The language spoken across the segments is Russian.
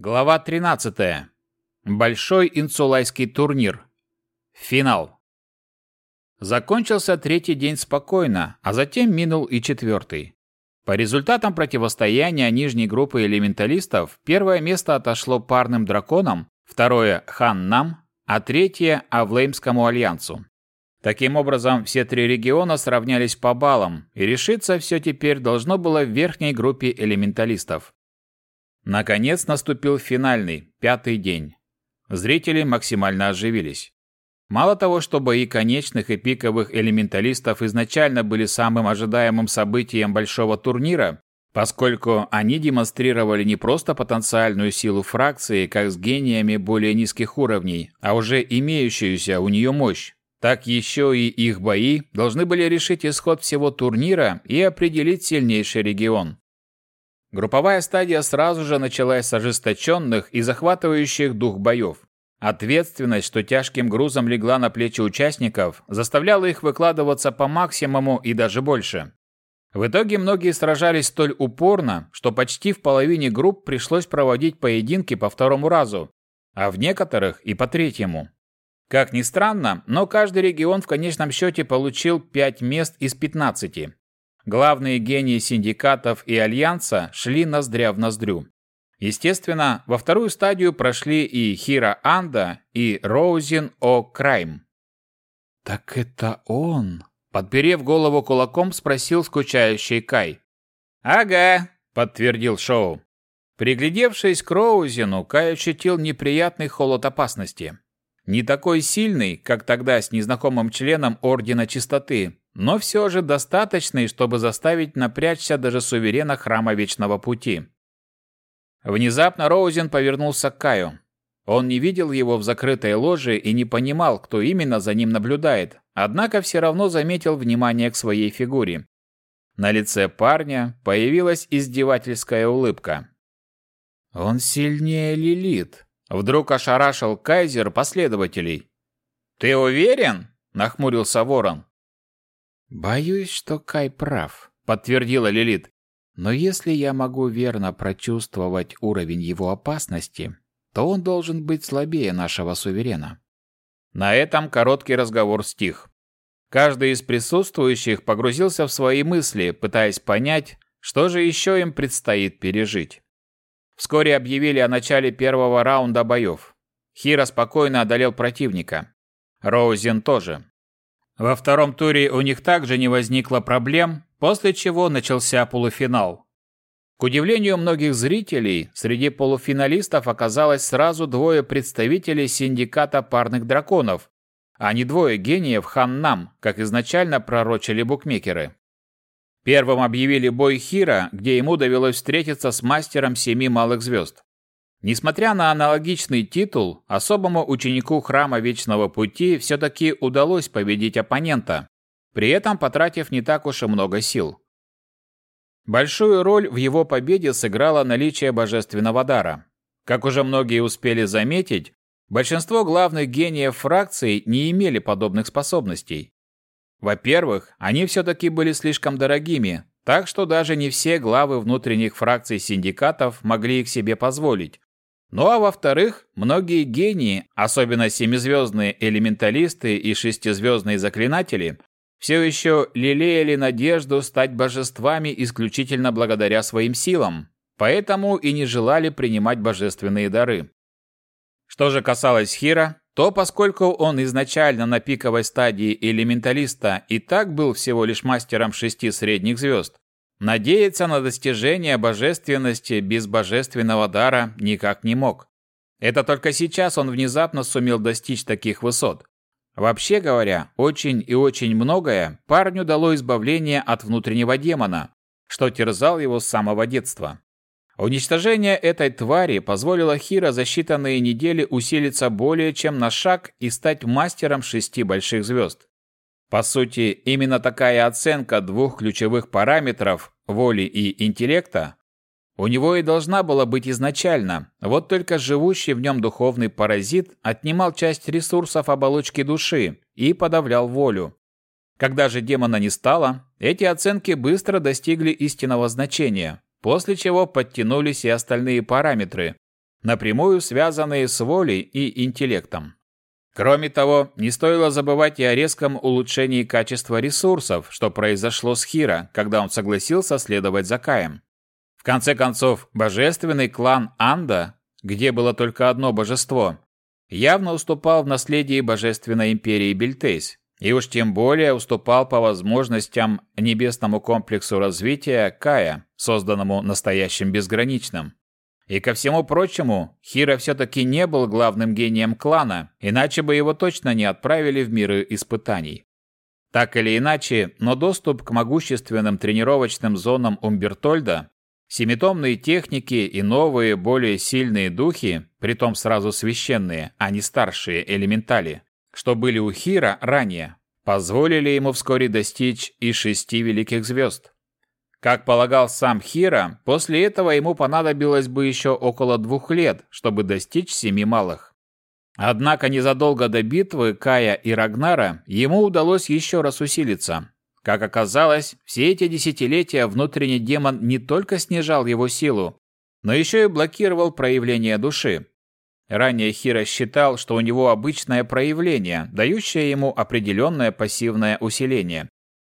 Глава 13. Большой инсулайский турнир. Финал. Закончился третий день спокойно, а затем минул и четвертый. По результатам противостояния нижней группы элементалистов первое место отошло парным драконам, второе – Хан-Нам, а третье – Авлеймскому альянсу. Таким образом, все три региона сравнялись по баллам, и решиться все теперь должно было в верхней группе элементалистов. Наконец наступил финальный, пятый день. Зрители максимально оживились. Мало того, что бои конечных и пиковых элементалистов изначально были самым ожидаемым событием большого турнира, поскольку они демонстрировали не просто потенциальную силу фракции, как с гениями более низких уровней, а уже имеющуюся у нее мощь, так еще и их бои должны были решить исход всего турнира и определить сильнейший регион. Групповая стадия сразу же началась с ожесточенных и захватывающих дух боев. Ответственность, что тяжким грузом легла на плечи участников, заставляла их выкладываться по максимуму и даже больше. В итоге многие сражались столь упорно, что почти в половине групп пришлось проводить поединки по второму разу, а в некоторых и по третьему. Как ни странно, но каждый регион в конечном счете получил 5 мест из 15. Главные гении синдикатов и альянса шли ноздря в ноздрю. Естественно, во вторую стадию прошли и Хира Анда, и Роузин О. Крайм. «Так это он?» – подперев голову кулаком, спросил скучающий Кай. «Ага», – подтвердил Шоу. Приглядевшись к Роузину, Кай ощутил неприятный холод опасности. Не такой сильный, как тогда с незнакомым членом Ордена Чистоты, но все же достаточный, чтобы заставить напрячься даже суверена Храма Вечного Пути. Внезапно Роузен повернулся к Каю. Он не видел его в закрытой ложе и не понимал, кто именно за ним наблюдает, однако все равно заметил внимание к своей фигуре. На лице парня появилась издевательская улыбка. «Он сильнее Лилит», — вдруг ошарашил Кайзер последователей. «Ты уверен?» — нахмурился Ворон. «Боюсь, что Кай прав», — подтвердила Лилит. «Но если я могу верно прочувствовать уровень его опасности, то он должен быть слабее нашего суверена». На этом короткий разговор стих. Каждый из присутствующих погрузился в свои мысли, пытаясь понять, что же еще им предстоит пережить. Вскоре объявили о начале первого раунда боев. Хира спокойно одолел противника. Роузен тоже. Во втором туре у них также не возникло проблем, после чего начался полуфинал. К удивлению многих зрителей, среди полуфиналистов оказалось сразу двое представителей синдиката парных драконов, а не двое гениев Ханнам, как изначально пророчили букмекеры. Первым объявили бой Хира, где ему довелось встретиться с мастером семи малых звезд. Несмотря на аналогичный титул, особому ученику Храма Вечного Пути все-таки удалось победить оппонента, при этом потратив не так уж и много сил. Большую роль в его победе сыграло наличие божественного дара. Как уже многие успели заметить, большинство главных гениев фракций не имели подобных способностей. Во-первых, они все-таки были слишком дорогими, так что даже не все главы внутренних фракций синдикатов могли их себе позволить, ну а во-вторых, многие гении, особенно семизвездные элементалисты и шестизвездные заклинатели, все еще лелеяли надежду стать божествами исключительно благодаря своим силам, поэтому и не желали принимать божественные дары. Что же касалось Хира, то поскольку он изначально на пиковой стадии элементалиста и так был всего лишь мастером шести средних звезд, Надеяться на достижение божественности без божественного дара никак не мог. Это только сейчас он внезапно сумел достичь таких высот. Вообще говоря, очень и очень многое парню дало избавление от внутреннего демона, что терзал его с самого детства. Уничтожение этой твари позволило Хира за считанные недели усилиться более чем на шаг и стать мастером шести больших звезд. По сути, именно такая оценка двух ключевых параметров – воли и интеллекта – у него и должна была быть изначально, вот только живущий в нем духовный паразит отнимал часть ресурсов оболочки души и подавлял волю. Когда же демона не стало, эти оценки быстро достигли истинного значения, после чего подтянулись и остальные параметры, напрямую связанные с волей и интеллектом. Кроме того, не стоило забывать и о резком улучшении качества ресурсов, что произошло с Хира, когда он согласился следовать за Каем. В конце концов, божественный клан Анда, где было только одно божество, явно уступал в наследии божественной империи Бельтейс, и уж тем более уступал по возможностям небесному комплексу развития Кая, созданному настоящим безграничным. И ко всему прочему, Хира все-таки не был главным гением клана, иначе бы его точно не отправили в миры испытаний. Так или иначе, но доступ к могущественным тренировочным зонам Умбертольда, семитомные техники и новые, более сильные духи, притом сразу священные, а не старшие элементали, что были у Хира ранее, позволили ему вскоре достичь и шести великих звезд. Как полагал сам Хира, после этого ему понадобилось бы еще около двух лет, чтобы достичь семи малых. Однако незадолго до битвы Кая и Рагнара ему удалось еще раз усилиться. Как оказалось, все эти десятилетия внутренний демон не только снижал его силу, но еще и блокировал проявление души. Ранее Хира считал, что у него обычное проявление, дающее ему определенное пассивное усиление.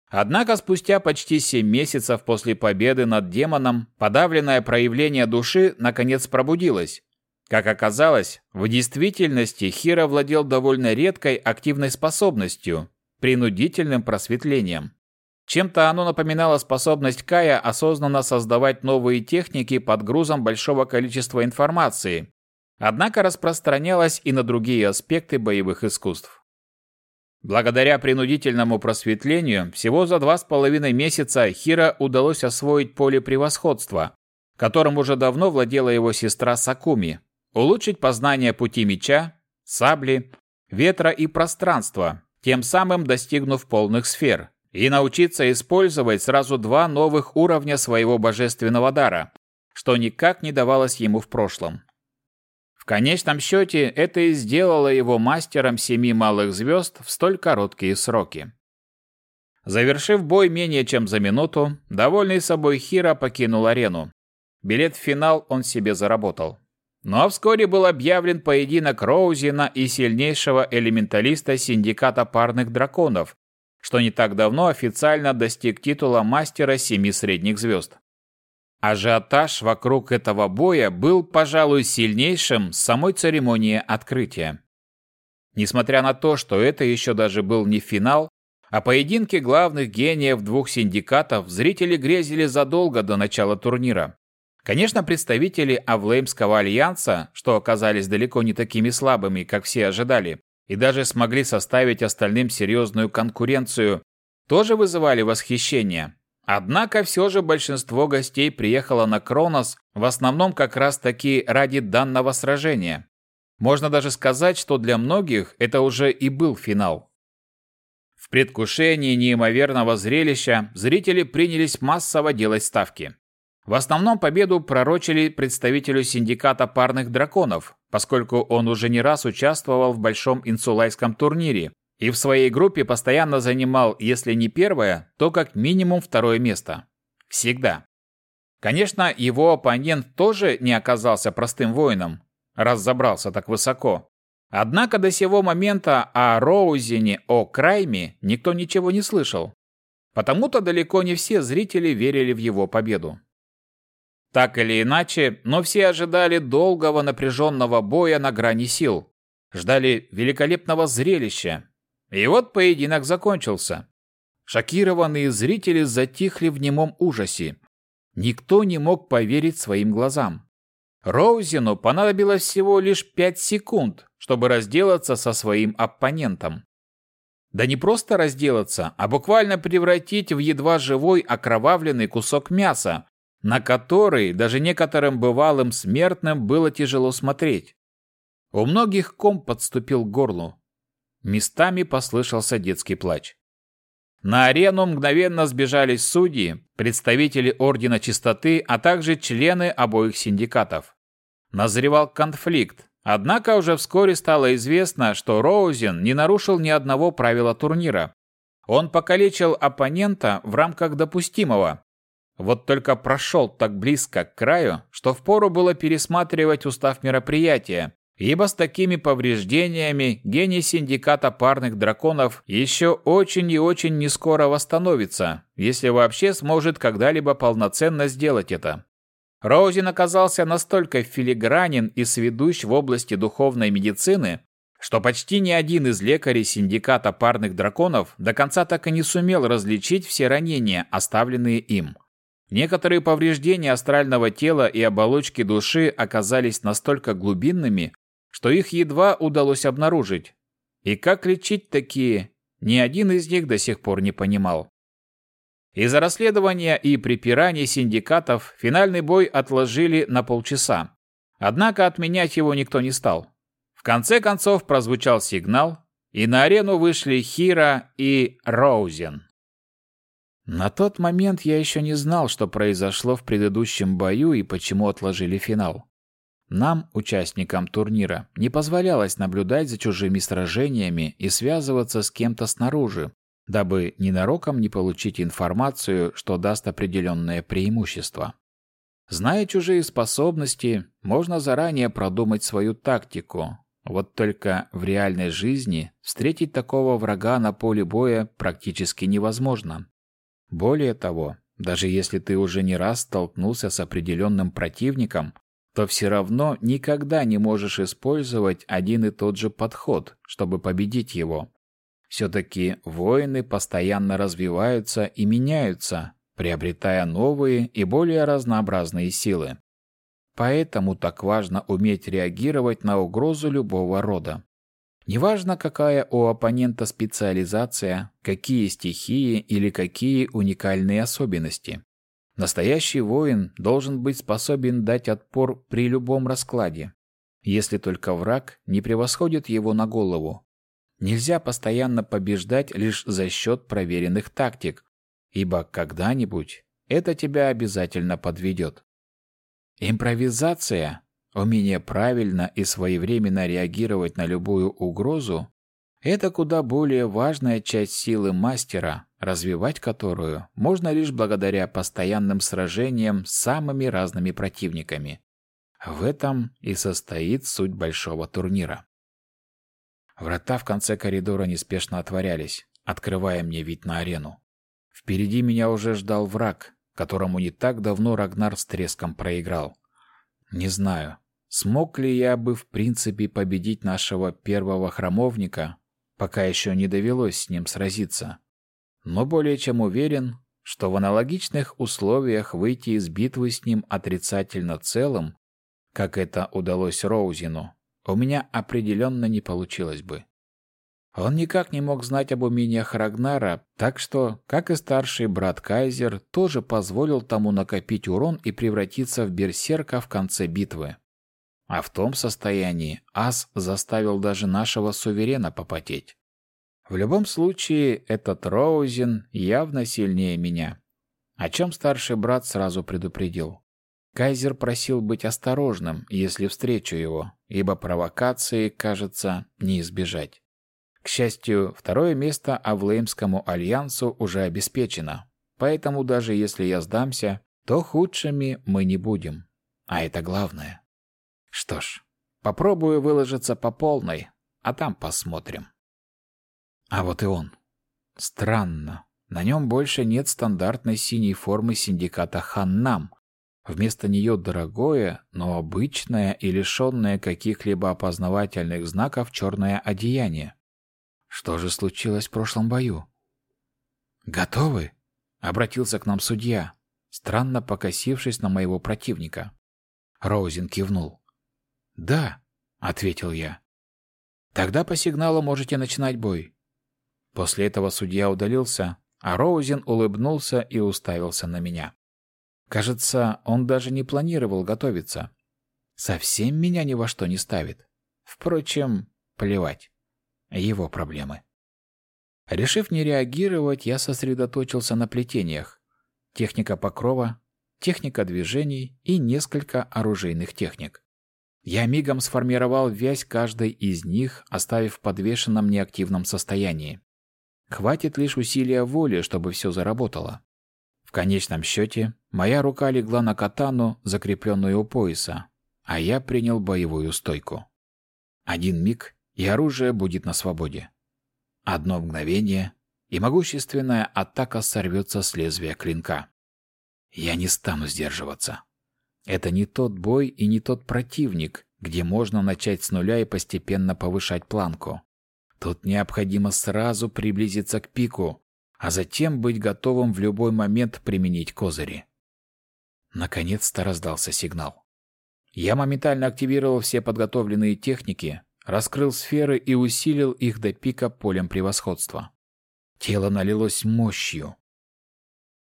Однако спустя почти 7 месяцев после победы над демоном, подавленное проявление души наконец пробудилось. Как оказалось, в действительности Хира владел довольно редкой активной способностью – принудительным просветлением. Чем-то оно напоминало способность Кая осознанно создавать новые техники под грузом большого количества информации, однако распространялось и на другие аспекты боевых искусств. Благодаря принудительному просветлению, всего за два с половиной месяца Хира удалось освоить поле превосходства, которым уже давно владела его сестра Сакуми, улучшить познание пути меча, сабли, ветра и пространства, тем самым достигнув полных сфер, и научиться использовать сразу два новых уровня своего божественного дара, что никак не давалось ему в прошлом. Конечном счете, это и сделало его мастером семи малых звезд в столь короткие сроки. Завершив бой менее чем за минуту, довольный собой Хира покинул арену. Билет в финал он себе заработал. Но вскоре был объявлен поединок Роузина и сильнейшего элементалиста синдиката парных драконов, что не так давно официально достиг титула мастера семи средних звезд. Ажиотаж вокруг этого боя был, пожалуй, сильнейшим с самой церемонии открытия. Несмотря на то, что это еще даже был не финал, а поединки главных гениев двух синдикатов зрители грезили задолго до начала турнира. Конечно, представители Авлеймского альянса, что оказались далеко не такими слабыми, как все ожидали, и даже смогли составить остальным серьезную конкуренцию, тоже вызывали восхищение. Однако все же большинство гостей приехало на Кронос в основном как раз таки ради данного сражения. Можно даже сказать, что для многих это уже и был финал. В предвкушении неимоверного зрелища зрители принялись массово делать ставки. В основном победу пророчили представителю синдиката парных драконов, поскольку он уже не раз участвовал в большом инсулайском турнире, и в своей группе постоянно занимал, если не первое, то как минимум второе место. Всегда. Конечно, его оппонент тоже не оказался простым воином, раз забрался так высоко. Однако до сего момента о Роузине, о Крайме никто ничего не слышал. Потому-то далеко не все зрители верили в его победу. Так или иначе, но все ожидали долгого напряженного боя на грани сил. Ждали великолепного зрелища, и вот поединок закончился. Шокированные зрители затихли в немом ужасе. Никто не мог поверить своим глазам. Роузину понадобилось всего лишь пять секунд, чтобы разделаться со своим оппонентом. Да не просто разделаться, а буквально превратить в едва живой окровавленный кусок мяса, на который даже некоторым бывалым смертным было тяжело смотреть. У многих ком подступил к горлу. Местами послышался детский плач. На арену мгновенно сбежались судьи, представители Ордена Чистоты, а также члены обоих синдикатов. Назревал конфликт, однако уже вскоре стало известно, что Роузен не нарушил ни одного правила турнира. Он покалечил оппонента в рамках допустимого. Вот только прошел так близко к краю, что впору было пересматривать устав мероприятия, ибо с такими повреждениями гений синдиката парных драконов еще очень и очень нескоро восстановится, если вообще сможет когда-либо полноценно сделать это. Роузин оказался настолько филигранен и сведущ в области духовной медицины, что почти ни один из лекарей синдиката парных драконов до конца так и не сумел различить все ранения, оставленные им. Некоторые повреждения астрального тела и оболочки души оказались настолько глубинными, что их едва удалось обнаружить. И как лечить такие, ни один из них до сих пор не понимал. Из-за расследования и припираний синдикатов финальный бой отложили на полчаса. Однако отменять его никто не стал. В конце концов прозвучал сигнал, и на арену вышли Хира и Роузен. На тот момент я еще не знал, что произошло в предыдущем бою и почему отложили финал. Нам, участникам турнира, не позволялось наблюдать за чужими сражениями и связываться с кем-то снаружи, дабы ненароком не получить информацию, что даст определенное преимущество. Зная чужие способности, можно заранее продумать свою тактику. Вот только в реальной жизни встретить такого врага на поле боя практически невозможно. Более того, даже если ты уже не раз столкнулся с определенным противником, то все равно никогда не можешь использовать один и тот же подход, чтобы победить его. Все-таки воины постоянно развиваются и меняются, приобретая новые и более разнообразные силы. Поэтому так важно уметь реагировать на угрозу любого рода. Неважно, какая у оппонента специализация, какие стихии или какие уникальные особенности. Настоящий воин должен быть способен дать отпор при любом раскладе, если только враг не превосходит его на голову. Нельзя постоянно побеждать лишь за счет проверенных тактик, ибо когда-нибудь это тебя обязательно подведет. Импровизация Умение правильно и своевременно реагировать на любую угрозу – это куда более важная часть силы мастера, развивать которую можно лишь благодаря постоянным сражениям с самыми разными противниками. В этом и состоит суть большого турнира. Врата в конце коридора неспешно отворялись, открывая мне вид на арену. Впереди меня уже ждал враг, которому не так давно Рагнар с треском проиграл. Не знаю, Смог ли я бы в принципе победить нашего первого храмовника, пока еще не довелось с ним сразиться. Но более чем уверен, что в аналогичных условиях выйти из битвы с ним отрицательно целым, как это удалось Роузину, у меня определенно не получилось бы. Он никак не мог знать об умениях Рагнара, так что, как и старший брат Кайзер, тоже позволил тому накопить урон и превратиться в берсерка в конце битвы. А в том состоянии ас заставил даже нашего суверена попотеть. В любом случае, этот Роузен явно сильнее меня. О чем старший брат сразу предупредил. Кайзер просил быть осторожным, если встречу его, ибо провокации, кажется, не избежать. К счастью, второе место Авлеймскому альянсу уже обеспечено, поэтому даже если я сдамся, то худшими мы не будем. А это главное. Что ж, попробую выложиться по полной, а там посмотрим. А вот и он. Странно. На нем больше нет стандартной синей формы синдиката Ханнам. Вместо нее дорогое, но обычное и лишенное каких-либо опознавательных знаков черное одеяние. Что же случилось в прошлом бою? «Готовы?» — обратился к нам судья, странно покосившись на моего противника. Роузен кивнул. «Да», — ответил я. «Тогда по сигналу можете начинать бой». После этого судья удалился, а Роузен улыбнулся и уставился на меня. Кажется, он даже не планировал готовиться. Совсем меня ни во что не ставит. Впрочем, плевать. Его проблемы. Решив не реагировать, я сосредоточился на плетениях. Техника покрова, техника движений и несколько оружейных техник. Я мигом сформировал вязь каждой из них, оставив в подвешенном неактивном состоянии. Хватит лишь усилия воли, чтобы все заработало. В конечном счете, моя рука легла на катану, закрепленную у пояса, а я принял боевую стойку. Один миг, и оружие будет на свободе. Одно мгновение, и могущественная атака сорвется с лезвия клинка. Я не стану сдерживаться. Это не тот бой и не тот противник, где можно начать с нуля и постепенно повышать планку. Тут необходимо сразу приблизиться к пику, а затем быть готовым в любой момент применить козыри. Наконец-то раздался сигнал. Я моментально активировал все подготовленные техники, раскрыл сферы и усилил их до пика полем превосходства. Тело налилось мощью.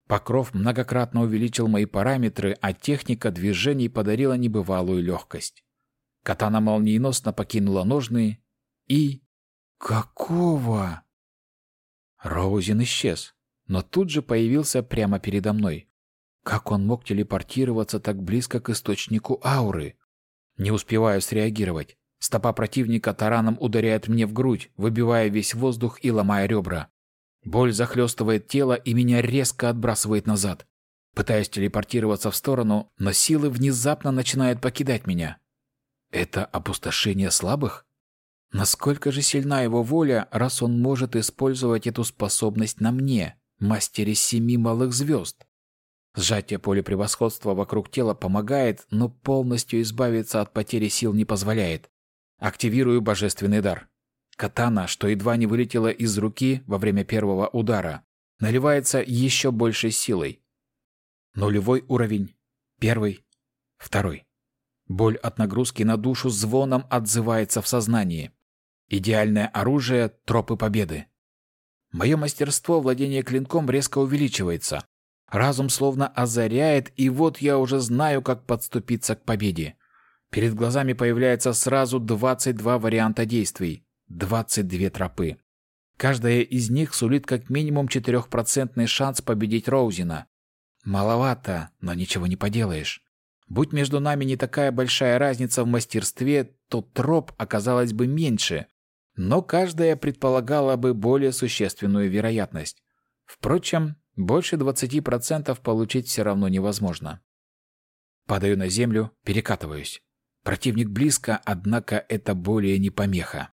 Покров многократно увеличил мои параметры, а техника движений подарила небывалую легкость. Катана молниеносно покинула ножны и... Какого? Роузен исчез, но тут же появился прямо передо мной. Как он мог телепортироваться так близко к источнику ауры? Не успеваю среагировать. Стопа противника тараном ударяет мне в грудь, выбивая весь воздух и ломая ребра. Боль захлестывает тело и меня резко отбрасывает назад. Пытаюсь телепортироваться в сторону, но силы внезапно начинают покидать меня. Это опустошение слабых? Насколько же сильна его воля, раз он может использовать эту способность на мне, мастере семи малых звезд? Сжатие поля превосходства вокруг тела помогает, но полностью избавиться от потери сил не позволяет. Активирую божественный дар. Катана, что едва не вылетела из руки во время первого удара, наливается еще большей силой. Нулевой уровень. Первый. Второй. Боль от нагрузки на душу звоном отзывается в сознании. Идеальное оружие — тропы победы. Мое мастерство владения клинком резко увеличивается. Разум словно озаряет, и вот я уже знаю, как подступиться к победе. Перед глазами появляется сразу 22 варианта действий, 22 тропы. Каждая из них сулит как минимум 4% шанс победить Роузина. Маловато, но ничего не поделаешь. Будь между нами не такая большая разница в мастерстве, то троп оказалась бы меньше, но каждая предполагала бы более существенную вероятность. Впрочем, больше 20% получить все равно невозможно. Падаю на землю, перекатываюсь. Противник близко, однако это более не помеха.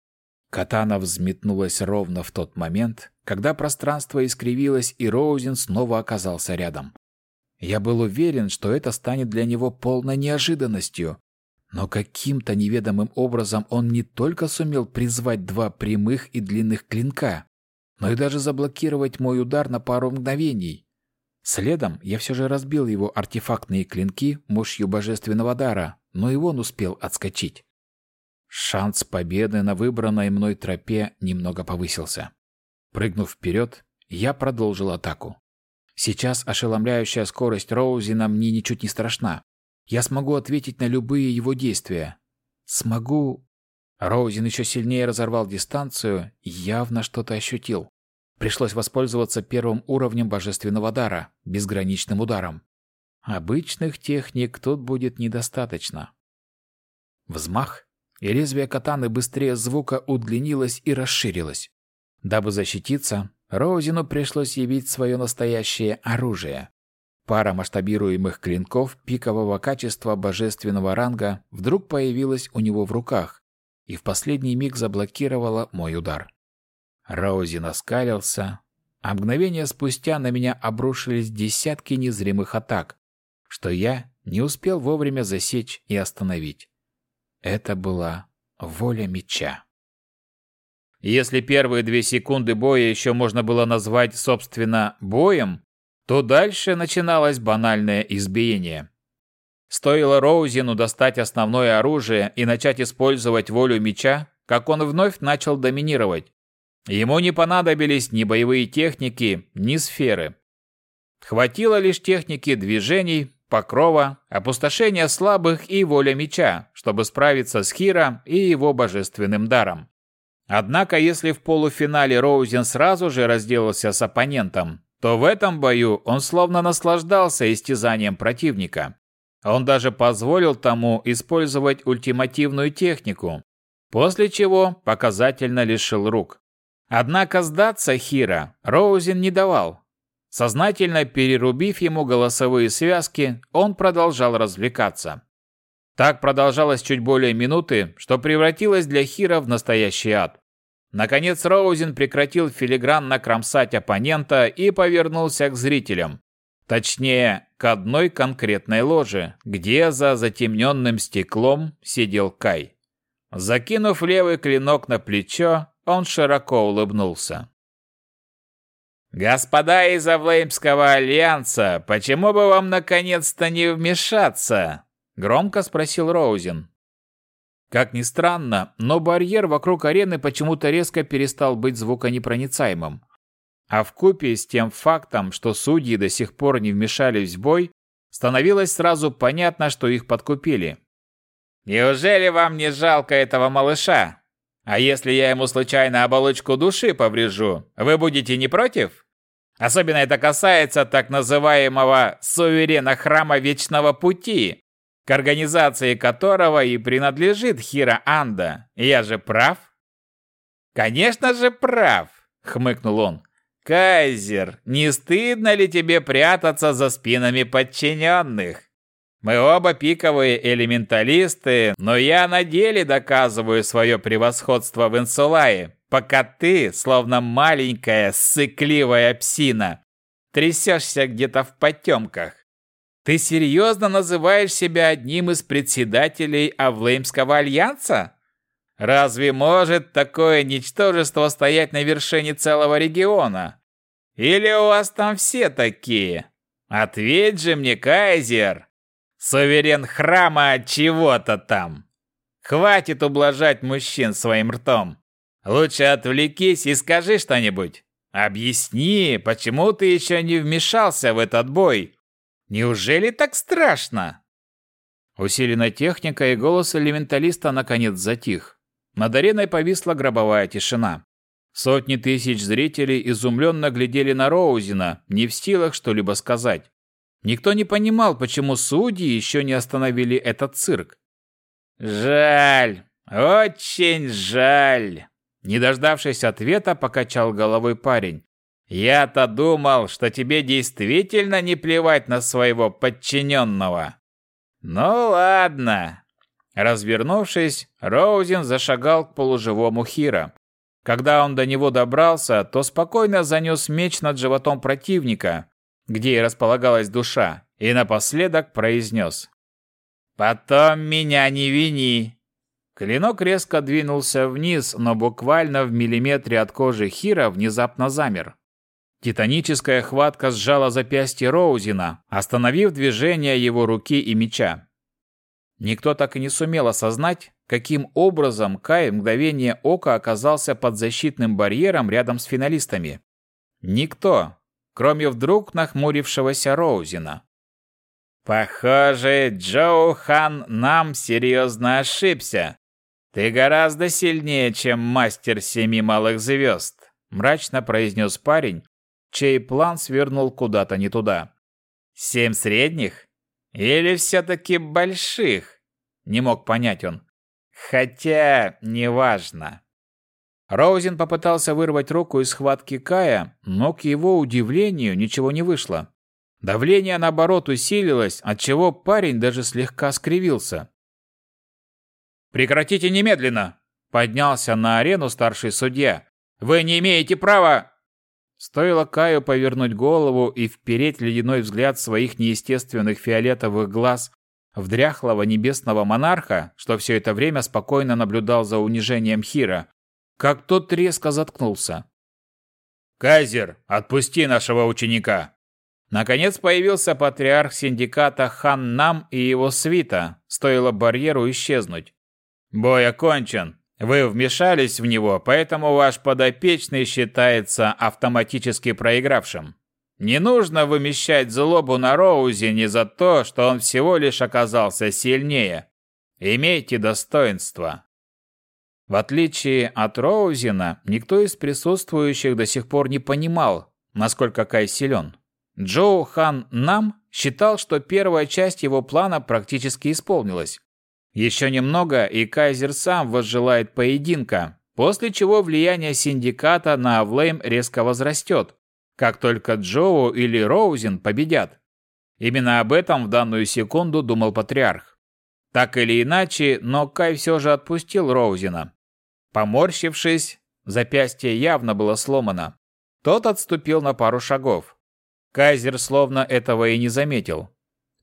Катана взметнулась ровно в тот момент, когда пространство искривилось и Роузен снова оказался рядом. Я был уверен, что это станет для него полной неожиданностью, но каким-то неведомым образом он не только сумел призвать два прямых и длинных клинка, но и даже заблокировать мой удар на пару мгновений. Следом я все же разбил его артефактные клинки мощью божественного дара, но и он успел отскочить. Шанс победы на выбранной мной тропе немного повысился. Прыгнув вперед, я продолжил атаку. Сейчас ошеломляющая скорость Роузина мне ничуть не страшна. Я смогу ответить на любые его действия. Смогу... Роузин еще сильнее разорвал дистанцию явно что-то ощутил. Пришлось воспользоваться первым уровнем божественного дара, безграничным ударом. Обычных техник тут будет недостаточно. Взмах, и лезвие катаны быстрее звука удлинилось и расширилось. Дабы защититься, Роузину пришлось явить свое настоящее оружие. Пара масштабируемых клинков пикового качества божественного ранга вдруг появилась у него в руках и в последний миг заблокировала мой удар. Роузин оскалился, а мгновение спустя на меня обрушились десятки незримых атак, что я не успел вовремя засечь и остановить. Это была воля меча. Если первые две секунды боя еще можно было назвать, собственно, боем, то дальше начиналось банальное избиение. Стоило Роузину достать основное оружие и начать использовать волю меча, как он вновь начал доминировать. Ему не понадобились ни боевые техники, ни сферы. Хватило лишь техники движений, покрова, опустошения слабых и воля меча, чтобы справиться с Хиро и его божественным даром. Однако, если в полуфинале Роузен сразу же разделался с оппонентом, то в этом бою он словно наслаждался истязанием противника. Он даже позволил тому использовать ультимативную технику, после чего показательно лишил рук. Однако сдаться Хира Роузен не давал, Сознательно перерубив ему голосовые связки, он продолжал развлекаться. Так продолжалось чуть более минуты, что превратилось для Хира в настоящий ад. Наконец Роузен прекратил филигранно кромсать оппонента и повернулся к зрителям. Точнее, к одной конкретной ложе, где за затемненным стеклом сидел Кай. Закинув левый клинок на плечо, он широко улыбнулся. «Господа из Авлеймского альянса, почему бы вам наконец-то не вмешаться?» — громко спросил Роузен. Как ни странно, но барьер вокруг арены почему-то резко перестал быть звуконепроницаемым. А в купе с тем фактом, что судьи до сих пор не вмешались в бой, становилось сразу понятно, что их подкупили. «Неужели вам не жалко этого малыша? А если я ему случайно оболочку души поврежу, вы будете не против?» Особенно это касается так называемого суверена Храма Вечного Пути, к организации которого и принадлежит Хира Анда. Я же прав? Конечно же прав, хмыкнул он. Кайзер, не стыдно ли тебе прятаться за спинами подчиненных? Мы оба пиковые элементалисты, но я на деле доказываю свое превосходство в Инсулае, пока ты, словно маленькая сыкливая псина, трясешься где-то в потемках. Ты серьезно называешь себя одним из председателей Авлеймского альянса? Разве может такое ничтожество стоять на вершине целого региона? Или у вас там все такие? Ответь же мне, Кайзер! Суверен храма чего-то там. Хватит ублажать мужчин своим ртом. Лучше отвлекись и скажи что-нибудь. Объясни, почему ты еще не вмешался в этот бой? Неужели так страшно? Усиленная техника и голос элементалиста наконец затих. Над ареной повисла гробовая тишина. Сотни тысяч зрителей изумленно глядели на Роузина, не в силах что-либо сказать. Никто не понимал, почему судьи еще не остановили этот цирк. «Жаль, очень жаль!» Не дождавшись ответа, покачал головой парень. «Я-то думал, что тебе действительно не плевать на своего подчиненного». «Ну ладно». Развернувшись, Роузен зашагал к полуживому Хира. Когда он до него добрался, то спокойно занес меч над животом противника, где и располагалась душа, и напоследок произнес. «Потом меня не вини, Клинок резко двинулся вниз, но буквально в миллиметре от кожи Хира внезапно замер. Титаническая хватка сжала запястье Роузина, остановив движение его руки и меча. Никто так и не сумел осознать, каким образом Кай в мгновение ока оказался под защитным барьером рядом с финалистами. Никто, кроме вдруг нахмурившегося Роузина. «Похоже, Джоу Хан нам серьезно ошибся», «Ты гораздо сильнее, чем мастер семи малых звезд», — мрачно произнес парень, чей план свернул куда-то не туда. «Семь средних? Или все-таки больших?» — не мог понять он. «Хотя, неважно». Роузен попытался вырвать руку из схватки Кая, но, к его удивлению, ничего не вышло. Давление, наоборот, усилилось, отчего парень даже слегка скривился. «Прекратите немедленно!» – поднялся на арену старший судья. «Вы не имеете права!» Стоило Каю повернуть голову и впереть ледяной взгляд своих неестественных фиолетовых глаз в дряхлого небесного монарха, что все это время спокойно наблюдал за унижением Хира, как тот резко заткнулся. «Кайзер, отпусти нашего ученика!» Наконец появился патриарх синдиката Хан Нам и его свита, стоило барьеру исчезнуть. Бой окончен. Вы вмешались в него, поэтому ваш подопечный считается автоматически проигравшим. Не нужно вымещать злобу на Роузе не за то, что он всего лишь оказался сильнее. Имейте достоинство. В отличие от Роузина, никто из присутствующих до сих пор не понимал, насколько Кай силен. Джоу Хан Нам считал, что первая часть его плана практически исполнилась. Еще немного, и Кайзер сам возжелает поединка, после чего влияние синдиката на Авлейм резко возрастет, как только Джоу или Роузен победят. Именно об этом в данную секунду думал патриарх. Так или иначе, но Кай все же отпустил Роузена. Поморщившись, запястье явно было сломано. Тот отступил на пару шагов. Кайзер словно этого и не заметил.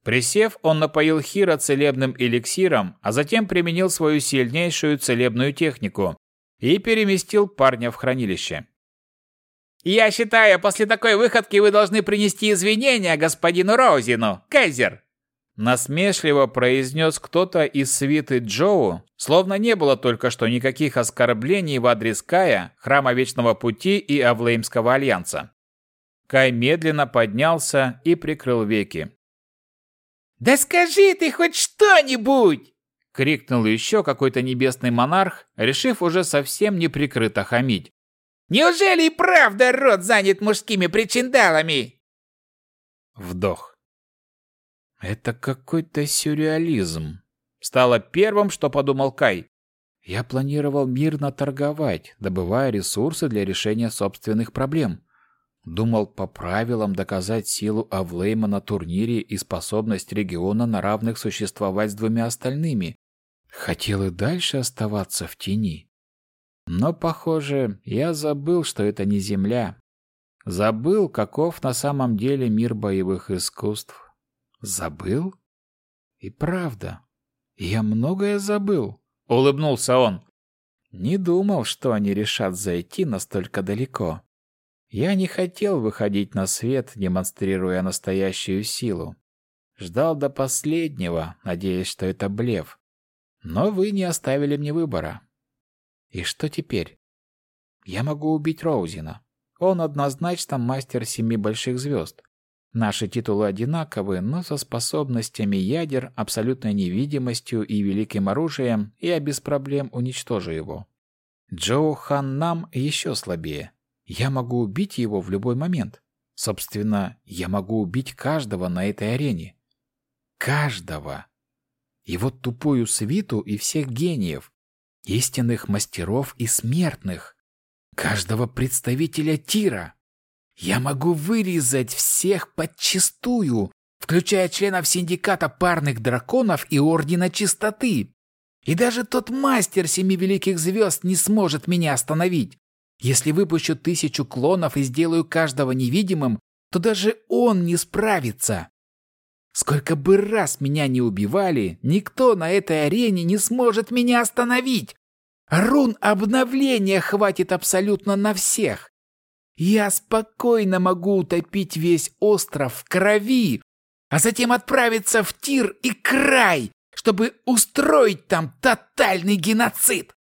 Присев, он напоил Хира целебным эликсиром, а затем применил свою сильнейшую целебную технику и переместил парня в хранилище. «Я считаю, после такой выходки вы должны принести извинения господину Роузину, Кайзер!» Насмешливо произнес кто-то из свиты Джоу, словно не было только что никаких оскорблений в адрес Кая, Храма Вечного Пути и Авлеймского Альянса. Кай медленно поднялся и прикрыл веки. «Да скажи ты хоть что-нибудь!» — крикнул еще какой-то небесный монарх, решив уже совсем неприкрыто хамить. «Неужели и правда рот занят мужскими причиндалами?» Вдох. Это какой-то сюрреализм. Стало первым, что подумал Кай. Я планировал мирно торговать, добывая ресурсы для решения собственных проблем. Думал по правилам доказать силу Авлейма на турнире и способность региона на равных существовать с двумя остальными. Хотел и дальше оставаться в тени. Но, похоже, я забыл, что это не Земля. Забыл, каков на самом деле мир боевых искусств. Забыл? И правда, я многое забыл, — улыбнулся он. Не думал, что они решат зайти настолько далеко. Я не хотел выходить на свет, демонстрируя настоящую силу. Ждал до последнего, надеясь, что это блеф. Но вы не оставили мне выбора. И что теперь? Я могу убить Роузина. Он однозначно мастер семи больших звезд. Наши титулы одинаковы, но со способностями ядер, абсолютной невидимостью и великим оружием я без проблем уничтожу его. Джоу Хан Нам еще слабее. Я могу убить его в любой момент. Собственно, я могу убить каждого на этой арене. Каждого. И вот тупую свиту и всех гениев, истинных мастеров и смертных, каждого представителя тира. Я могу вырезать всех подчистую, включая членов синдиката парных драконов и Ордена Чистоты. И даже тот мастер Семи Великих Звезд не сможет меня остановить. Если выпущу тысячу клонов и сделаю каждого невидимым, то даже он не справится. Сколько бы раз меня не убивали, никто на этой арене не сможет меня остановить. Рун обновления хватит абсолютно на всех. Я спокойно могу утопить весь остров в крови, а затем отправиться в Тир и Край, чтобы устроить там тотальный геноцид.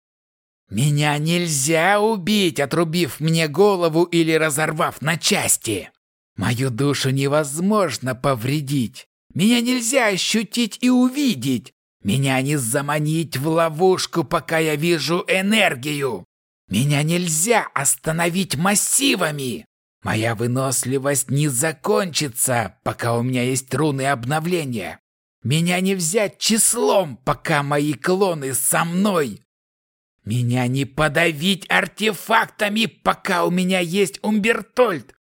Меня нельзя убить, отрубив мне голову или разорвав на части. Мою душу невозможно повредить. Меня нельзя ощутить и увидеть. Меня не заманить в ловушку, пока я вижу энергию. Меня нельзя остановить массивами. Моя выносливость не закончится, пока у меня есть руны обновления. Меня не взять числом, пока мои клоны со мной. Меня не подавить артефактами, пока у меня есть Умбертольд.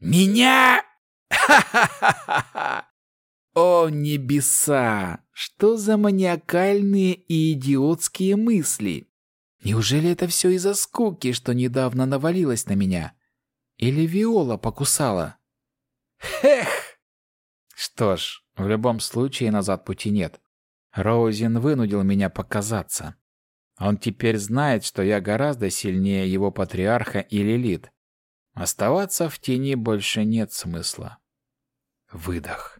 Меня... Ха-ха-ха-ха! О, небеса! Что за маниакальные и идиотские мысли? Неужели это все из-за скуки, что недавно навалилось на меня? Или Виола покусала? Эх! Что ж, в любом случае назад пути нет. Роузен вынудил меня показаться. Он теперь знает, что я гораздо сильнее его патриарха и Лилит. Оставаться в тени больше нет смысла. Выдох.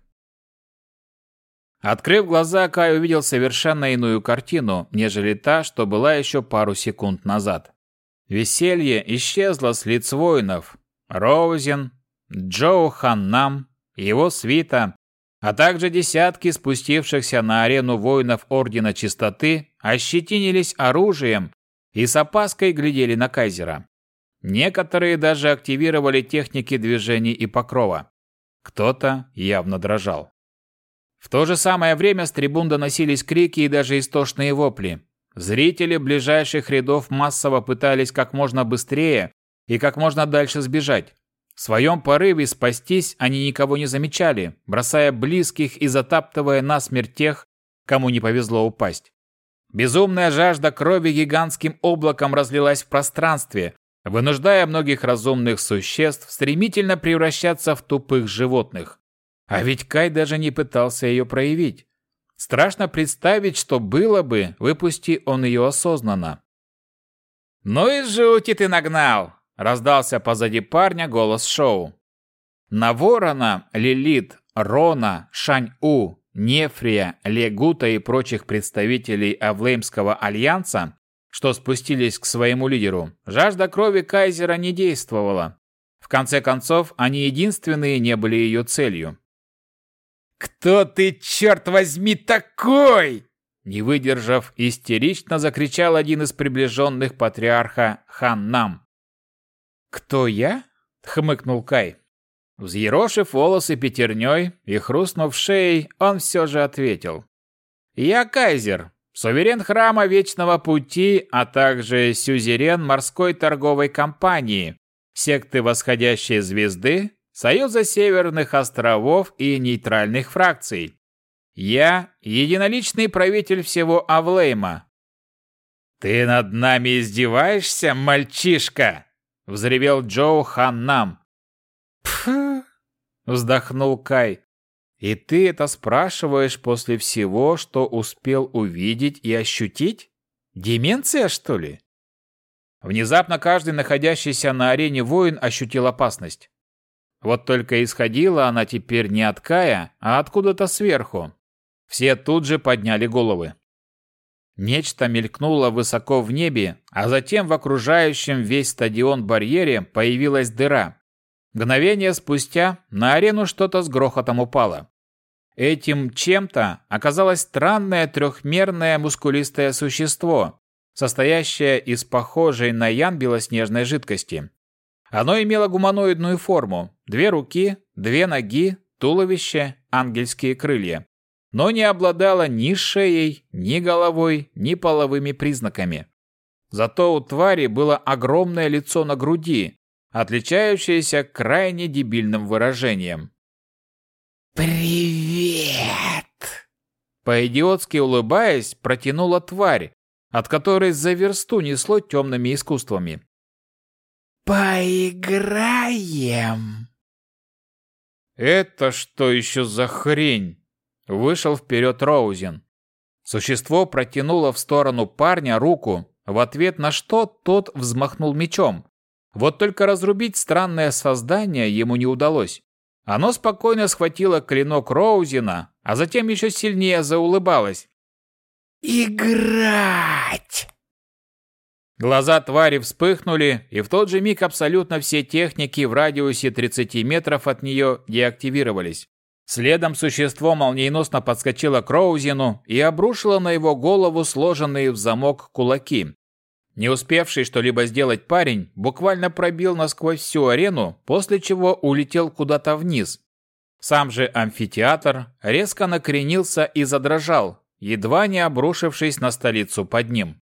Открыв глаза, Кай увидел совершенно иную картину, нежели та, что была еще пару секунд назад. Веселье исчезло с лиц воинов. Роузен, Джоу Ханнам, его свита, а также десятки спустившихся на арену воинов Ордена Чистоты ощетинились оружием и с опаской глядели на Кайзера. Некоторые даже активировали техники движений и покрова. Кто-то явно дрожал. В то же самое время с трибун доносились крики и даже истошные вопли. Зрители ближайших рядов массово пытались как можно быстрее и как можно дальше сбежать. В своем порыве спастись они никого не замечали, бросая близких и затаптывая насмерть тех, кому не повезло упасть. Безумная жажда крови гигантским облаком разлилась в пространстве, вынуждая многих разумных существ стремительно превращаться в тупых животных. А ведь Кай даже не пытался ее проявить. Страшно представить, что было бы, выпусти он ее осознанно. «Ну и жути ты нагнал!» – раздался позади парня голос Шоу. На Ворона, Лилит, Рона, Шань-У, Нефрия, Легута и прочих представителей Авлеймского альянса, что спустились к своему лидеру, жажда крови Кайзера не действовала. В конце концов, они единственные не были ее целью. «Кто ты, черт возьми, такой?» Не выдержав, истерично закричал один из приближенных патриарха Ханнам. «Кто я?» — хмыкнул Кай. Взъерошив волосы пятерней и хрустнув шеей, он все же ответил. «Я Кайзер, суверен храма Вечного Пути, а также сюзерен морской торговой компании, секты Восходящей Звезды Союза Северных островов и нейтральных фракций. Я единоличный правитель всего Авлейма. Ты над нами издеваешься, мальчишка? Взревел Джоу Ханнам. Пф, вздохнул Кай. И ты это спрашиваешь после всего, что успел увидеть и ощутить? Деменция, что ли? Внезапно каждый находящийся на арене воин ощутил опасность. Вот только исходила она теперь не от Кая, а откуда-то сверху. Все тут же подняли головы. Нечто мелькнуло высоко в небе, а затем в окружающем весь стадион барьере появилась дыра. Мгновение спустя на арену что-то с грохотом упало. Этим чем-то оказалось странное трехмерное мускулистое существо, состоящее из похожей на ян белоснежной жидкости. Оно имело гуманоидную форму, две руки, две ноги, туловище, ангельские крылья, но не обладало ни шеей, ни головой, ни половыми признаками. Зато у твари было огромное лицо на груди, отличающееся крайне дебильным выражением. «Привет!» По-идиотски улыбаясь, протянула тварь, от которой за версту несло темными искусствами. «Поиграем!» «Это что еще за хрень?» Вышел вперед Роузен. Существо протянуло в сторону парня руку, в ответ на что тот взмахнул мечом. Вот только разрубить странное создание ему не удалось. Оно спокойно схватило клинок Роузена, а затем еще сильнее заулыбалось. «Играть!» Глаза твари вспыхнули, и в тот же миг абсолютно все техники в радиусе 30 метров от нее деактивировались. Следом существо молниеносно подскочило к Роузину и обрушило на его голову сложенные в замок кулаки. Не успевший что-либо сделать парень буквально пробил насквозь всю арену, после чего улетел куда-то вниз. Сам же амфитеатр резко накренился и задрожал, едва не обрушившись на столицу под ним.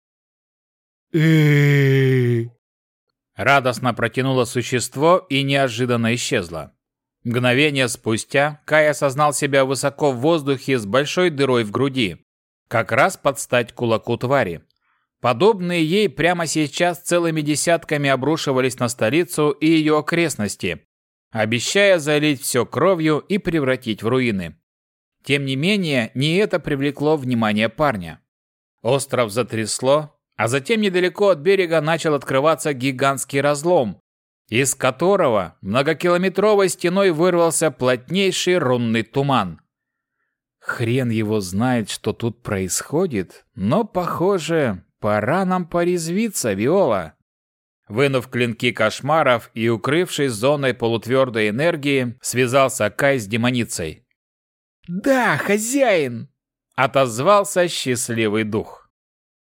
Радостно протянуло существо и неожиданно исчезло. Мгновение спустя Кай осознал себя высоко в воздухе с большой дырой в груди, как раз под стать кулаку твари. Подобные ей прямо сейчас целыми десятками обрушивались на столицу и ее окрестности, обещая залить все кровью и превратить в руины. Тем не менее, не это привлекло внимание парня. Остров затрясло, а затем недалеко от берега начал открываться гигантский разлом, из которого многокилометровой стеной вырвался плотнейший рунный туман. Хрен его знает, что тут происходит, но, похоже, пора нам порезвиться, Виола. Вынув клинки кошмаров и укрывшись зоной полутвердой энергии, связался Кай с демоницей. «Да, хозяин!» — отозвался счастливый дух.